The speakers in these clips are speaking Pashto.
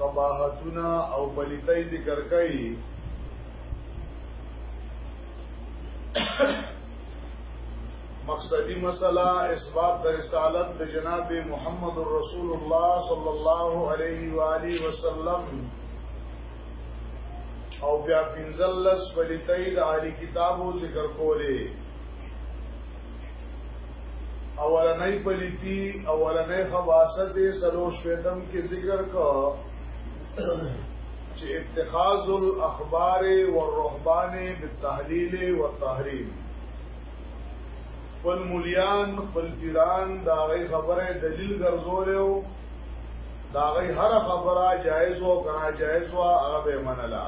قباحتونه او پلیتای ذکر کوي مقصدی مسله اثبات د رسالت د جناب محمد رسول الله صلی الله علیه و آله وسلم او بیا پنځلس پلیتای د عالی کتابو ذکر کوله اولنۍ پلیتی اولنۍ خواست سلو شپیتم کې ذکر کو چې اتخاذ الاخبار والرهبان بالتحلیل والتحریم خپل مولیان خپل پیران دا غي خبره دلیل ګرځولیو دا غي هر خبره جایز او غنا جایز او هغه منله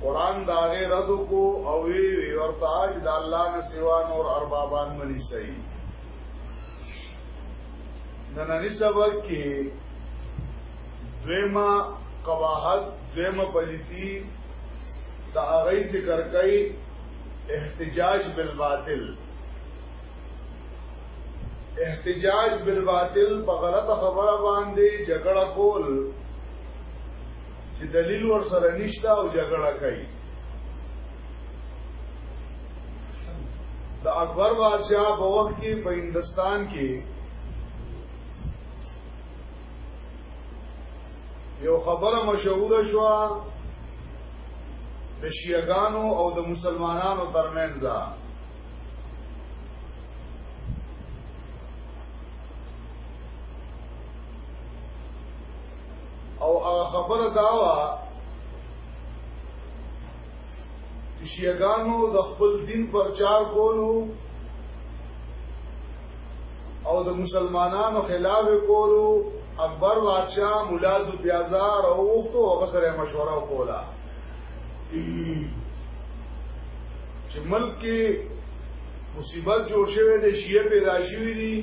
قران دا غي رد کو او وی وی ورته اج د الله نه سوا نور اربابان منی سي نننی سبق کې دویما قواحت دویما پلیتی دا اغی ذکر کئی احتجاج بالباطل احتجاج بالباطل په غلطه خبره باندې جګړه کول چې دلیل ور سره نشته او جګړه کوي د اکبر بادشاہ په وخت کې په هندستان کې یو خبره مشهوره شو د شیعاګانو او د مسلمانانو ترمنځ او هغه خبره دا و چې شیعاګانو د خپل دین پرچار کولو او د مسلمانانو خلاف کولو اکبر بادشاہ مولا د بیازار او وختو هغه سره مشوره وکولا چې ملک کې مصیبت جوړ شوی دی شیعه پیدا شوی دي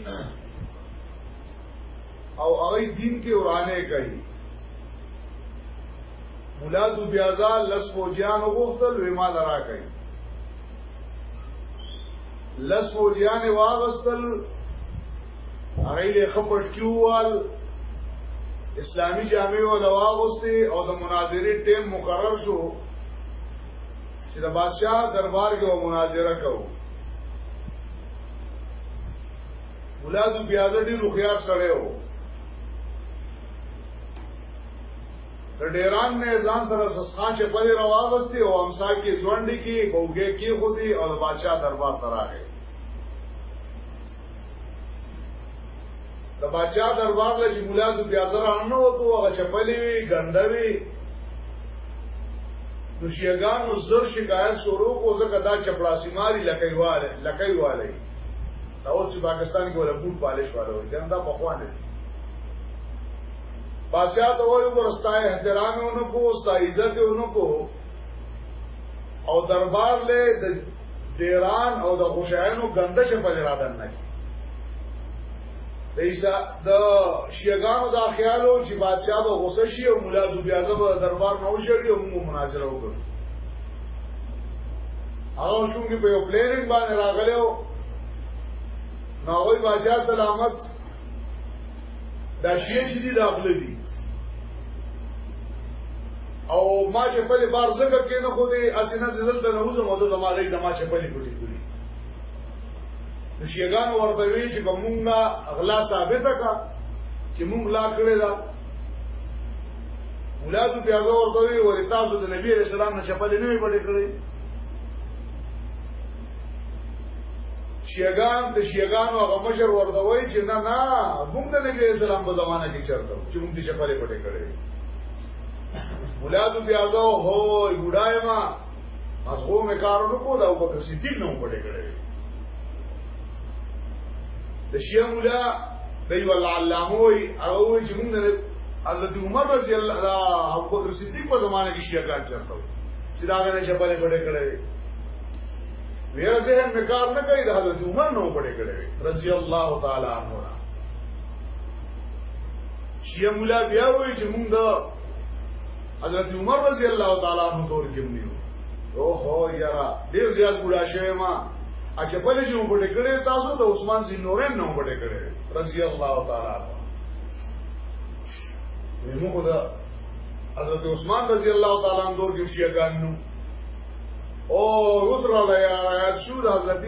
او هغه دین کې ورانه کوي مولا دو بیازا لس فوجیان وغوښتل وی ما لرا کوي لس فوجیان واغستل هغه له خپل کیوال اسلامی جامع و لواغستی او د مناظری ټیم مقرر شو چې د بادشاہ دربار کې و مناظره کوو مولا دو بیازه ډیر روخیار سره و د ډیران نه ځان سره سسخان چې په دې رواغستي او امسا کې ځوانډي کې بوګه کې خودي او د بادشاہ دربار ته راغی د بادشاہ دربار له چې مولا دو بیازه را نه وته هغه چپلې وی ګندوي نو شیګانو زر شکایت شروع کو زکه دا چپړاسی ماری لکې واله لکې واله دا اوس چې پاکستان کې ولا بوټ پالش والا وي کنه دا پخوانه دي بادشاہ ته وایو ورستا احترام اونو کو ستا عزت اونو کو او دربار له د دیران او د خوشایانو ګنده شپه لرا دنه د عیسی د شیګانو دا خیالو چې بادشاہ به غوسه شي او مولا د بیا زبر دربار نه وشړي او موږ مناظره وکړو هغه شوم کې په یو پلینینګ باندې راغلو نو وای بادشاہ سلامت دا شیې چې دي داخله دي او ما چې په بار زګه کې نه خو دې اسنه زلته نه وځم او د زمالې زما چې په لې نو شیګان ورته وی چې په مونږه غلا ثابت کا چې مونږ لا کړی دا ولادو بیا ورته وی ور تاسو د نبی رسول الله نه چپل نه وی پټې کړی شیګان د شیګان او غمشر ورته وی چې نه نه مونږ د نبی رسول الله په زمانه کې چرته چې مونږ دې چپل پټې کړی ولادو بیا زو هو ګډای ما مزغو مې کارونو کو دا ابوبکر صدیق نو پټه کړې د شیعه مولا دی ول علامه وي هغه وي چې موږ نه حضرت عمر رضی الله عنه ابوبکر صدیق په زمانه کې شیعه کار چرته چې دا غنه چې په پټه کړې ویره ذهن مې کار نه کوي د حضرت عمر نو پټه کړې رضی الله تعالی عنہ شیعه مولا بیا وایي چې موږ حضرت عمر رضی الله تعالی عنہ دور کې نیو او هو یرا ډیر زیات ګډا شوی ما اچھا په دې چې موږ پټ کړې تاسو د عثمان سي نورین نه پټ کړې رضی الله تعالی عنہ موږ دا حضرت عثمان رضی الله تعالی عنہ دور کې شیعاګان نو او رسول الله یا آیات شو د حضرت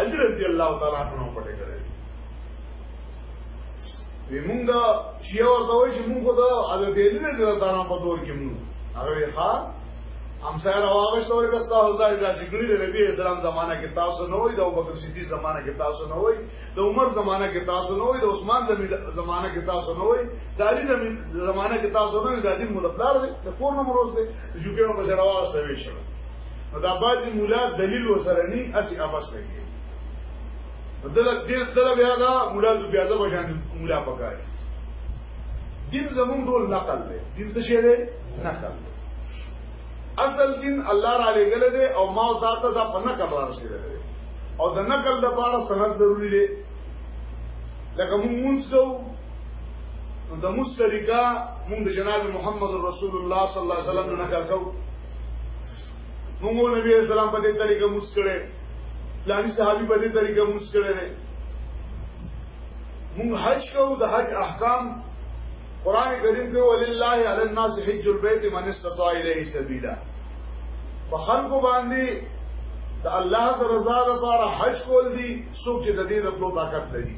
علی رضی الله تعالی عنہ پټ کړې وی مونږه شیعه ورته وای چې مونږ دا حضرت علی رضی الله تعالی په دور کې مونږ هغه یې ښا هم سره واغش تور کې تاسو دا د شګړي د نبی اسلام زمانہ کې تاسو نه وای د ابوبکر صدیق زمانہ کې تاسو نه وای د عمر زمانہ کې تاسو نه وای د عثمان زمانہ کې تاسو نه وای د علی زمانہ کې تاسو نه وای د دین مولدار دی د کور نوم روز دی چې په هغه سره واغش ته وی شو دا باجی مولا دلیل وسره نه اسی ابس لګي دله دې دله بیا دا مولا د بیا زما شان مولا پکاري دین زمون ټول نقل دی دین څه شی دی نقل دی اصل دین الله را لګل دی او ما او تاسو دا په نقل را رسیدل دی او د نقل د لپاره سند ضروری دی لکه مونږ مونږو د مستریکا مونږ د جناب محمد رسول الله صلی الله علیه وسلم نه نقل کوو موږ نبی علیہ السلام په دې طریقه موس کړي لانی صحابي په دې طریقه موس کړي دي موږ حج کوو د حج احکام قران کریم کې ولله علی الناس حج البيت من استطاع الیه سبیلا په خلکو باندې د الله د رضا لپاره حج کول دي څوک چې د دې د طاقت لري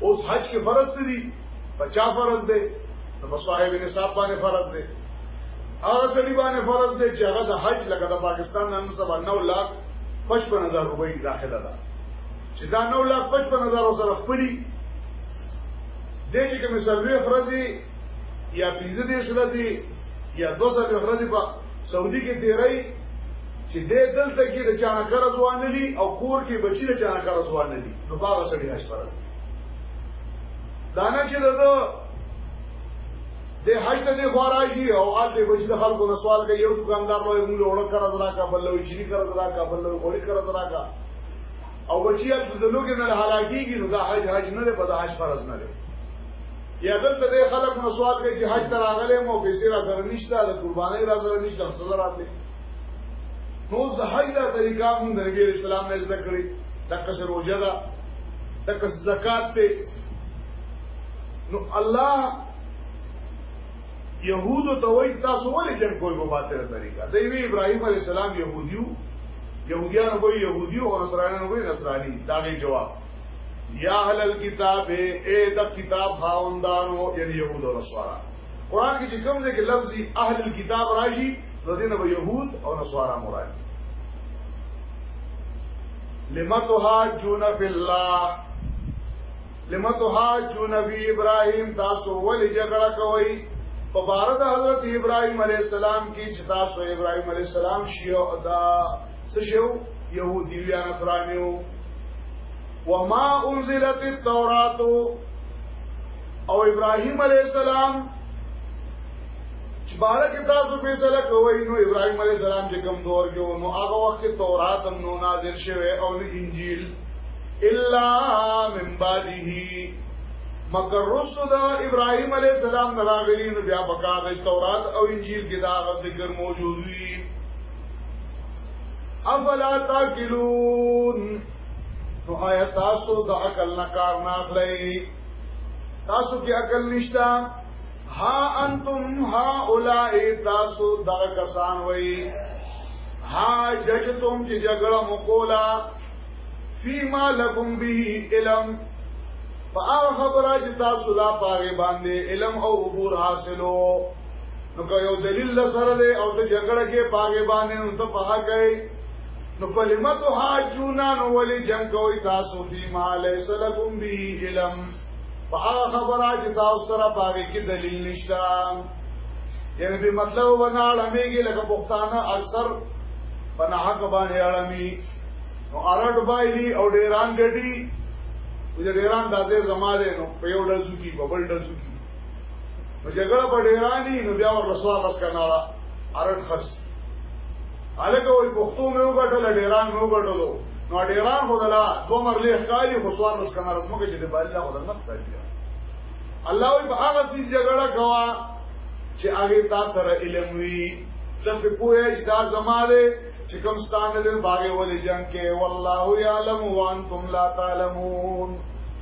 اوس حج کې فرض دي په چا فرض دی نو په صاحب نصاب باندې فرض دی هغه سړي باندې فرض دی چې هغه د حج لکه د پاکستان نن سبا 9 لک 55000 روپۍ داخله ده چې دا 9 لک 55000 سره خپلي د چې کوم سلوي خرزي یا پیزه دې شلزي یا دو سلوي خرزي په سعودي کې تیرای چې دې دلته کې د چانه قرض وانه لي او کور کې بچی د چانه قرض وانه لي نو باغ سړي هش فرض دا نه چې دغه د حج ته دی خوراشي او آل دی بچ د خلکو نه سوال کوي یو دکاندار نو موږ له وړه قرض راکا بل له شری قرض راکا بل له غوړي قرض راکا او بچی د لوګي نه هلاکیږي نو دا حج حج نه دی په دا حج فرض نه دی یا دلته د خلکو نه سوال کوي چې حج ته راغلي مو پیسې را سره نشته د قرباني را سره نشته څه راځي نو د حج دا طریقه موږ د نبی اسلام نه زده کړې دا کس روزه ده دا کس زکات ته نو الله يهود ته وایي تاسو ولې جنگ کوئ په باطله طریقه دی وی ابراهيم عليه السلام يهوديو يهوديان وایي يهوديو او نصرانيان وایي نصراني دا غي جواب یا اهل الكتاب اے د کتاب خاوندانو یعنی يهود او نصارا قران کې چې کوم ځای کې لفظ اهل الكتاب راشي نو دینه به يهود او نصارا مراد لمتها جون فی الله لمتها جون فی ابراهیم تاسو ولې جګړه کوئ په بار د حضرت ابراهيم عليه السلام کې چې تاسو ابراهيم عليه السلام شیو ادا څه شیو يهودي یا نصرانيو وما انزلت التوراۃ او ابراهيم عليه السلام چې بارک تاسو فیصله کوي نو ابراهيم عليه السلام چې کوم دور کې نو هغه وخت تورات هم نو نازل شوه او انجیل الا من بعده مگر رسو دا ابراهيم عليه السلام نه راغلي نو بیا بکار د تورات او انجیل کې دا ذکر موجود وي افلا تاکلون نو آیا تاسو د عقل نه کار نه اخلئ تاسو کې عقل نشتا ها انتم ها اولای تاسو دا کسان وای ها ججتم چې جګړه مکولا فيما لكم به علم فآغ خبره چې تاسو لا پاره باندې علم او عبور حاصلو نو که یو دلیل سره دی او ته جګړه کې پاګې باندې نو ته پاګې نو فلمت حاجونا نو ولی جنگ کوي تاسو فيما ليس لكم به علم فآ خبره چې تاسو سره باغې کې دلیل نشته یعنی به مطلب وناړه میږي لکه پښتانه اکثر پناه حق باندې اړمي نو ارټ بایلی او ډیران ګډي د ډیران دازې زماده نو په یو ډزو کې ببل ډزو کې نو جګړه په ډیرانی نو بیا ور رسوا بس کنه را ارټ خرڅ الګه وي پښتو مې وګټل ډیران مې وګټلو نو ډیران خدلا دو مرلې ښکاری خو سوار رس کنه رسمو کې چې د بل الله خدای نه ښکاری الله وي په هغه سي جګړه کوا چې هغه تاسو سره علم وي ځکه پوهه چې دا زماره چې کوم ستانه له باغې ولې جنگ کې والله يعلم وانتم لا تعلمون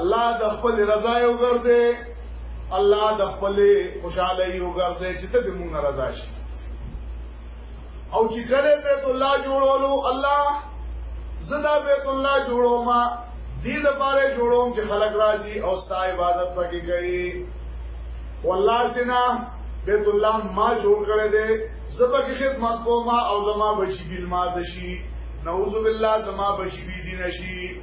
الله د خپل رضا یو ګرځي الله د خپل خوشاله یو ګرځي چې ته به مونږ رضا شي او چې کله بیت الله جوړولو الله زدا بیت الله جوړو ما دې لپاره جوړوم چې خلک راځي او ستا عبادت پکې کوي والله سنا بیت الله ما جوړ کړی دی زبر کی خدمت کوما او زما بچی بیل ماز شي نعوذ بالله زما بچی بی دین شي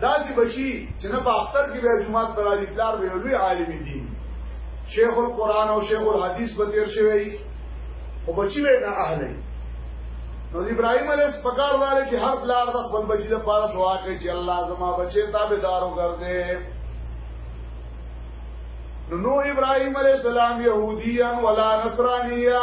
داسې بچي چې نه په اختر کې به جمعات پر علی پلار به لوی عالم دین شیخ القرآن او شیخ الحدیث به تیر شوی خو بچی به نه اهلی نو ابراهيم عليه سپکار دار چې هر پلار د خپل بچی د پاره دعا کوي چې الله زما بچي تابعدار وګرځي نو نو ابراهيم عليه السلام يهوديا ولا نصرانيا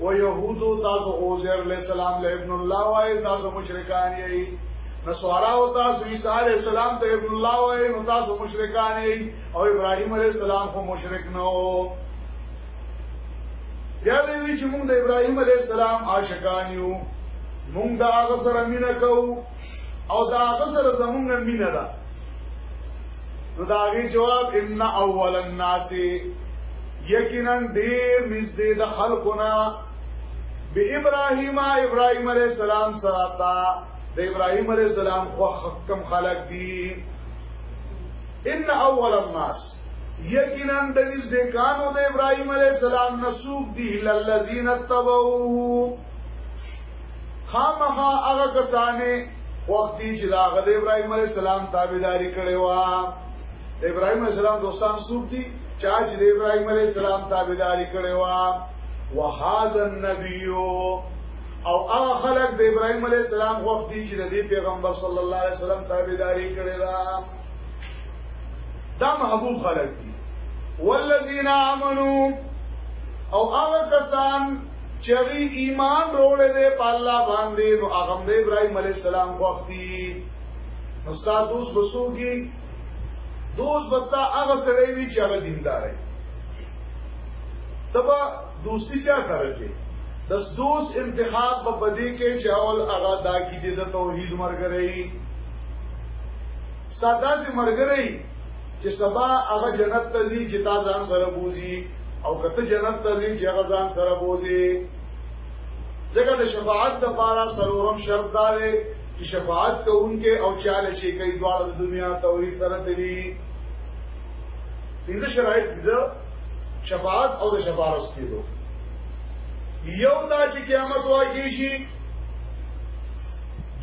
او يهودو تاسو عزير عليه السلام له ابن الله وای تاسو مشرکان یی نسوارا او تاسو عيسى عليه السلام ته ابن الله وای نو تاسو مشرکان یی او ابراهيم عليه السلام خو مشرک نه وو بیا دې چې موږ د ابراهيم عليه السلام عاشقان یو موږ دا هغه سره مینه کوو او دا هغه سره زمونږ مینه ده نو دا غي جواب ان اول الناس یقینا ډیر نږدې د خلقنا به ابراهیم ابراهیم علی السلام سره تا د ابراهیم علی السلام خو حکم خلق دی ان اول الناس یقینا د نږدې کانو د ابراهیم علی السلام نسوب دی للذین تبعوه خامخا هغه کسانه وختي چې دا غد ابراهيم عليه السلام تابعداري کړې و ابراهيم عليه السلام دوستان سوق دي چا چې د ابراهيم عليه السلام تابعداري کړې و وهذا النبي او هغه خلک د ابراهيم عليه السلام وخت دي چې د پیغمبر صلی الله عليه وسلم تابعداري کړې ده دا محبوب خلک دي والذین آمنو او هغه کسان چې ایمان وروړي دي په الله باندې نو هغه د ابراهيم عليه السلام وخت دي نو ستاسو دوست وسوږي دوست بستا هغه سره وی چې هغه دیندار دی تبا دوستی چا سره کې د دوست انتخاب په بدی کې چې اول هغه دا کې د توحید مرګري ساده سي مرګري چې سبا هغه جنت ته ځي چې تا ځان سره بوزي او کته جنت ته ځي چې هغه ځان سره بوزي ځکه د شفاعت لپاره سرورم شرط داري چې شفاعت کوونکې او چاله چې کوي دواړه د دنیا توحید سره دي پنځه شرایط د شفاعت او د شفارس کېدو یو دا چې قیامت واقع شي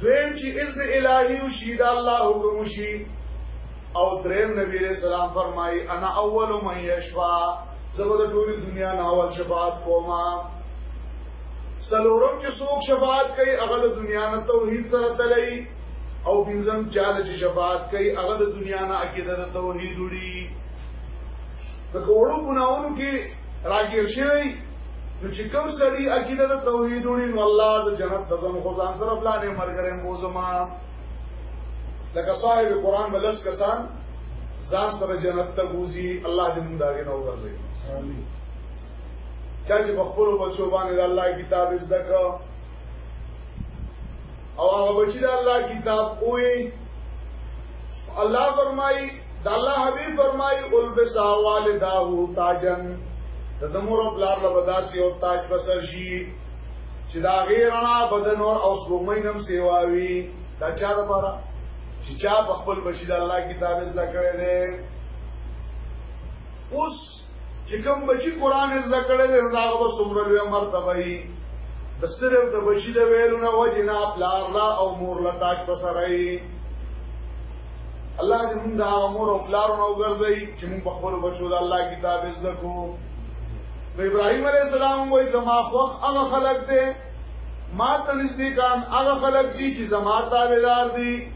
دویم چې اذن الهي او شهید الله حکم شي او دریم نبی رسول الله فرمایي انا اول من یشفا زبر ټولی دنیا ناول شفاعت کوما سلورم چې څوک شفاعت کوي هغه د دنیا نه توحید سره تللی او بنزم چاله چې شفاعت کوي هغه د دنیا نه عقیده د توحید وړي په کوړو ګناونو کې راګیر شوی نو چې کوم سړی عقیده د توحید وړي نو الله د جنت د زم خو ځان سره پلانې مرګره موزما لکه صاحب قران بلس کسان ځان سره جنت ته بوزي الله دې موږ داګه نو ورځي امين چا چې خپل بچو باندې الله کتاب زکه او هغه بچی د الله کتاب کوی الله فرمای د الله حبیب فرمای البسا والداه تاجن د مور او پلار له بداسي او تاج بسر شي چې دا غیر رڼا بدن اور او سپوږمۍ نم سیواوي دا چا لپاره چې چا په خپل بچی د الله کتاب زده کړی دی اوس چې کوم بچی قران زده کړی دی دا هغه څومره لوی مرتبه وي د صرف د بچی د ویلونه وجنا پلار لا او مور لا تاج پسرای الله دې موږ د امور او پلارونو ګرځي چې موږ په خپل بچو د الله کتاب زده کوو نو ابراهيم عليه السلام وای زما خوخ هغه خلق دی ما ته نزدیکان هغه خلق دي چې زما تابعدار دي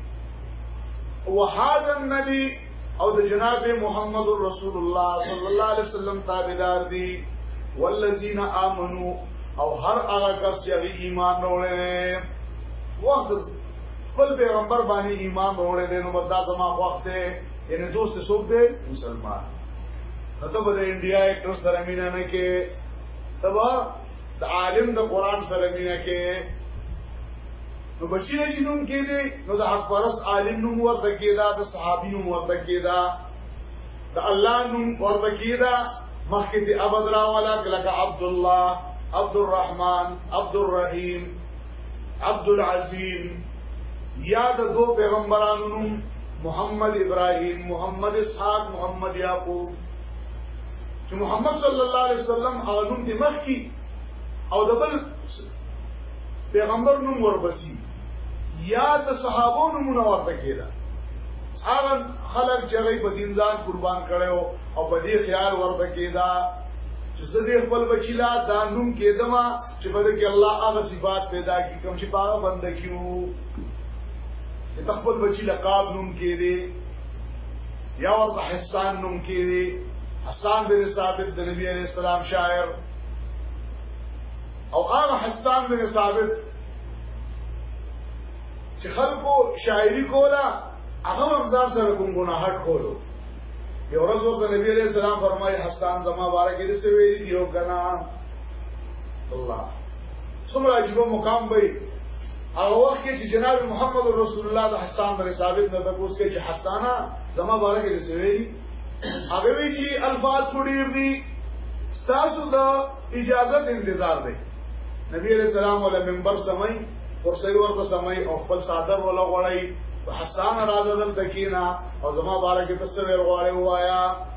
وحاذ النبي او د جناب محمد رسول الله صلی الله علیه وسلم تابعدار دي والذین آمنو او هر هغه کس چې ایمان وروړي وخت خپل پیغمبر باندې ایمان وروړي نو بدا زما وخت یعنی دوست څوک دی مسلمان نو ته به د انډیا اکټر سره مینا نه کې ته به د عالم د قران سره مینا کې نو بچی نه شنو کې دي نو د حق پرس عالم نوم ورته کېدا د صحابي نوم ورته کېدا د الله نوم ورته کېدا مخکې دی ابد را ولا کلک عبد الله عبد الرحمن عبد الرحیم عبد العظیم یا د دو پیغمبرانو نوم محمد ابراهیم محمد اسحاق محمد یعقوب چې محمد صلی الله علیه وسلم هغه نوم دی مخ کی او د بل پیغمبر نوم ورپسې یا د صحابو نومونه ورته کېده هغه خلک چې غي په دین ځان قربان کړو او په دې خیال ورته کېدا چې زه دې خپل بچی لا دا نوم کېدم چې په دې کې الله هغه صفات پیدا کی کوم چې پاغه بند کیو چې تخبل بچی لقاب نوم کې دی یا ورته حسان نوم کې دی حسان بن ثابت د نبی عليه السلام شاعر او هغه حسان بن ثابت چې خلکو شاعری کولا هغه هم ځان سره کوم ګناهات کولو یو ورځ ورته نبی عليه السلام فرمایي حسان زما بارے کې څه ویلي دیو کنه الله څومره عجیب مقام به هغه وخت کې چې جناب محمد رسول الله د حسان بن ثابت نه تاسو کې چې حسانا زما باره کې څه ویلي هغه وی چې الفاظ کو ډیر دي تاسو د اجازه انتظار دی نبی علیہ السلام ولا منبر سمای کرسی ورته سمای او خپل صادر ولا غړی حسان راځدل تکینا او زما باره کې څه ویل غواړي وایا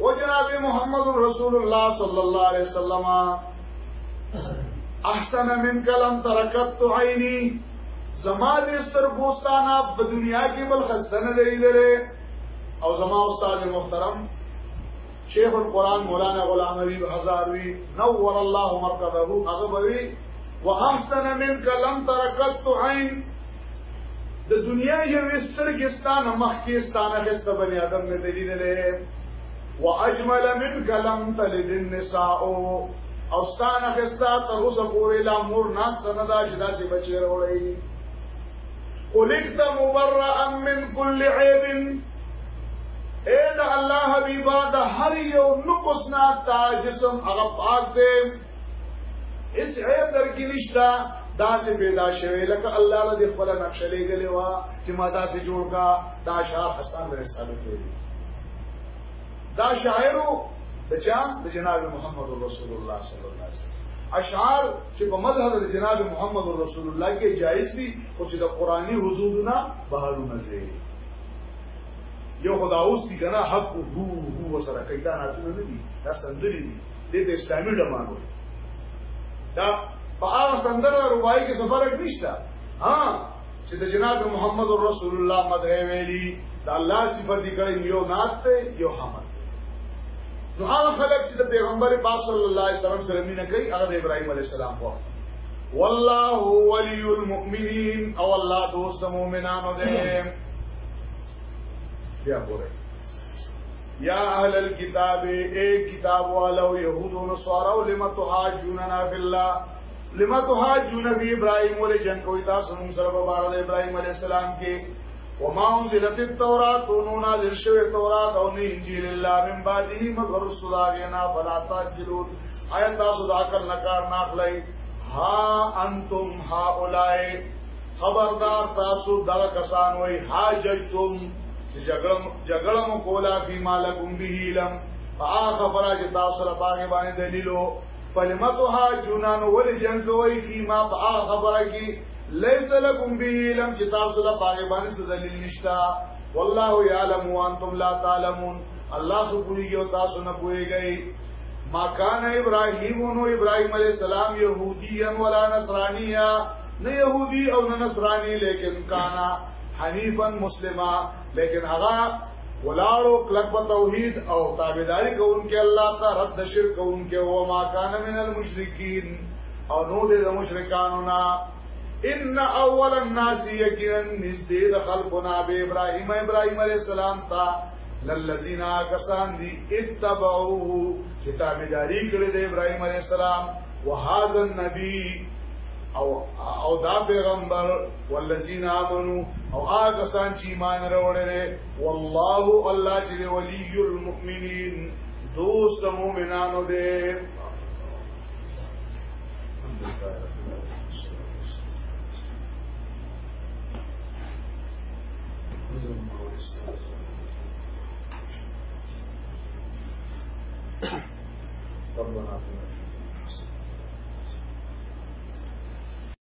او جناب محمد رسول الله صلی الله علیه وسلم احسن من کلم ترکت عینی زما دې سترګوستانه په دنیا کې بل خزنه لري او زما استاد محترم شیخ القرآن مولانا غلام حبیب هزاروی نور الله مرکزه هغه بوي واحسن منك لم تركت عين د دنیا یوې سترګې ستا نه مخکې ستا نه خسته بني آدم نه دی لیدلی و اجمل منک لم تلد النساء او ستا نه خسته تر اوسه پورې لا مور ناسته نه ده چې داسې بچی راوړی خلقت مبرئا من كل عيب اے دا الله حبیبا دا هر یو نقص ناستا جسم هغه پاک دی اس عیب در کې نشتا دا سه پیدا شوه لکه الله له خپل نقشه لګلې وا چې ما دا سه جوړ کا دا شاعر حسن رساله کې دا شاعرو د چا د جناب محمد رسول الله صلی الله علیه وسلم اشعار چې په مذهب د جناب محمد رسول الله کې جایز دي خو چې د قرآني حدودنا بهرونه زی یو خداوس دي کنه حق هو هو سره کیدا نه دي دا سندري دي دې ته اسلامي ډمان وایي دا په هغه سندره رباعي کې څه فرق نشته ها چې د جناب محمد رسول الله مدغه ویلي د الله صفات دي کړي یو نات ته یو حمد نو هغه خلک چې د پیغمبر پاک صلی الله علیه وسلم سره مینه کوي هغه د ابراهیم علیه السلام په والله ولی المؤمنین او الله دوست مؤمنانو دی بیا ګورئ یا اهل الكتاب اے کتاب والو یهود و نصارا لم تهاجوننا فی الله لم تهاجون فی ابراهیم ول جنگ کوي تاسو موږ سره په بار د ابراهیم علی السلام کې وما انزلت التوراۃ نو نازل شوه تورات او انجیل الله من بعده مگر رسولنا فلا تعجلون آیا تاسو دا کار نه کار نه اخلي ها انتم هؤلاء خبردار تاسو دا کسان وای حاجتم چې جګړه جګړه مو کولا فی مالکم به علم هغه خبره چې تاسو سره باندې باندې دلیلو فلمتها جنان ول جنگ کوي فی ما هغه خبره کې لیس لکم به علم چې تاسو سره باندې باندې څه دلیل نشتا والله یعلم وانتم لا تعلمون الله خو پوریږي او تاسو نه پوریږئ ما کان ابراهیم نو ابراهیم علیہ السلام یهودیان ولا نصرانیه نه يهودي او نه نصراني لیکن کانا حنیفا مسلما لیکن هغه ولاړو کلک په توحید او تابعداري کوونکې الله ته رد شرک کوونکې او ما کان من المشرکین او نو دې د مشرکانو نه ان اول الناس یقینا نزدید خلقنا به ابراهیم ابراهیم علیہ السلام تا للذین کسان دی اتبعوه چې تابعداري کړې د ابراهیم علیہ السلام وهذا النبی او او دا پیغمبر والذین آمنو او هغه سان چې ایمان راوړل والله الله جل ولی المؤمنین دوست مؤمنانو دې ربنا